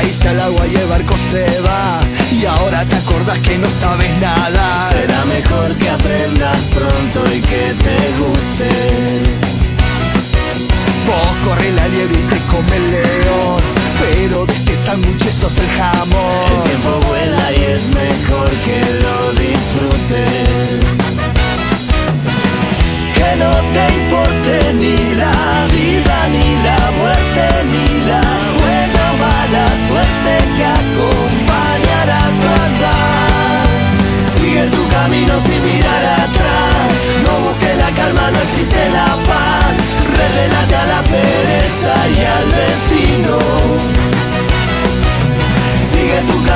caíste al agua y el barco. Y ahora te acordás que no sabes nada. Será mejor que aprendas pronto y que te guste.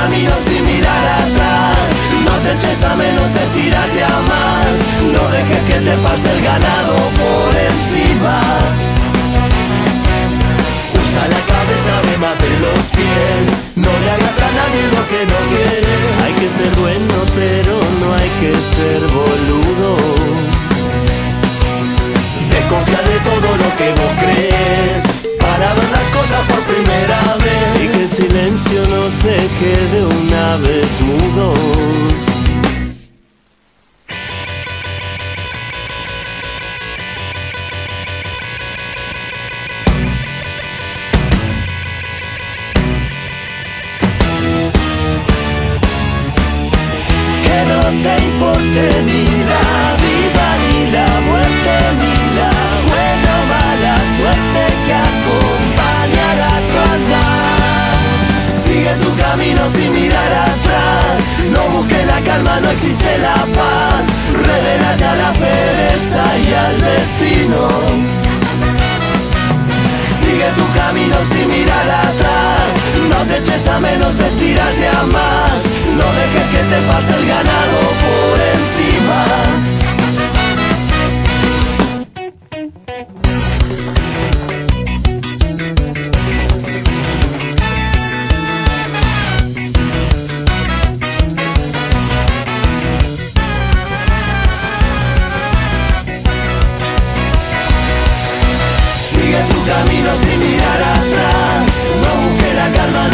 Camino sin mirar atrás. No te eches a menos, estírate a más. No dejes que te pase el ganado por encima. Usa la cabeza, remate los pies. No le hagas a nadie lo que no quieres. Hay que ser bueno, pero no hay que ser boludo. Deje de una vez mudos. No existe la paz. Revelate a la pereza y al destino. Sigue tu camino sin mirar atrás. No te eches a menos, estírate a más. No dejes que te pase el ganado por encima. tu camino sin mirar atrás. No busques la calma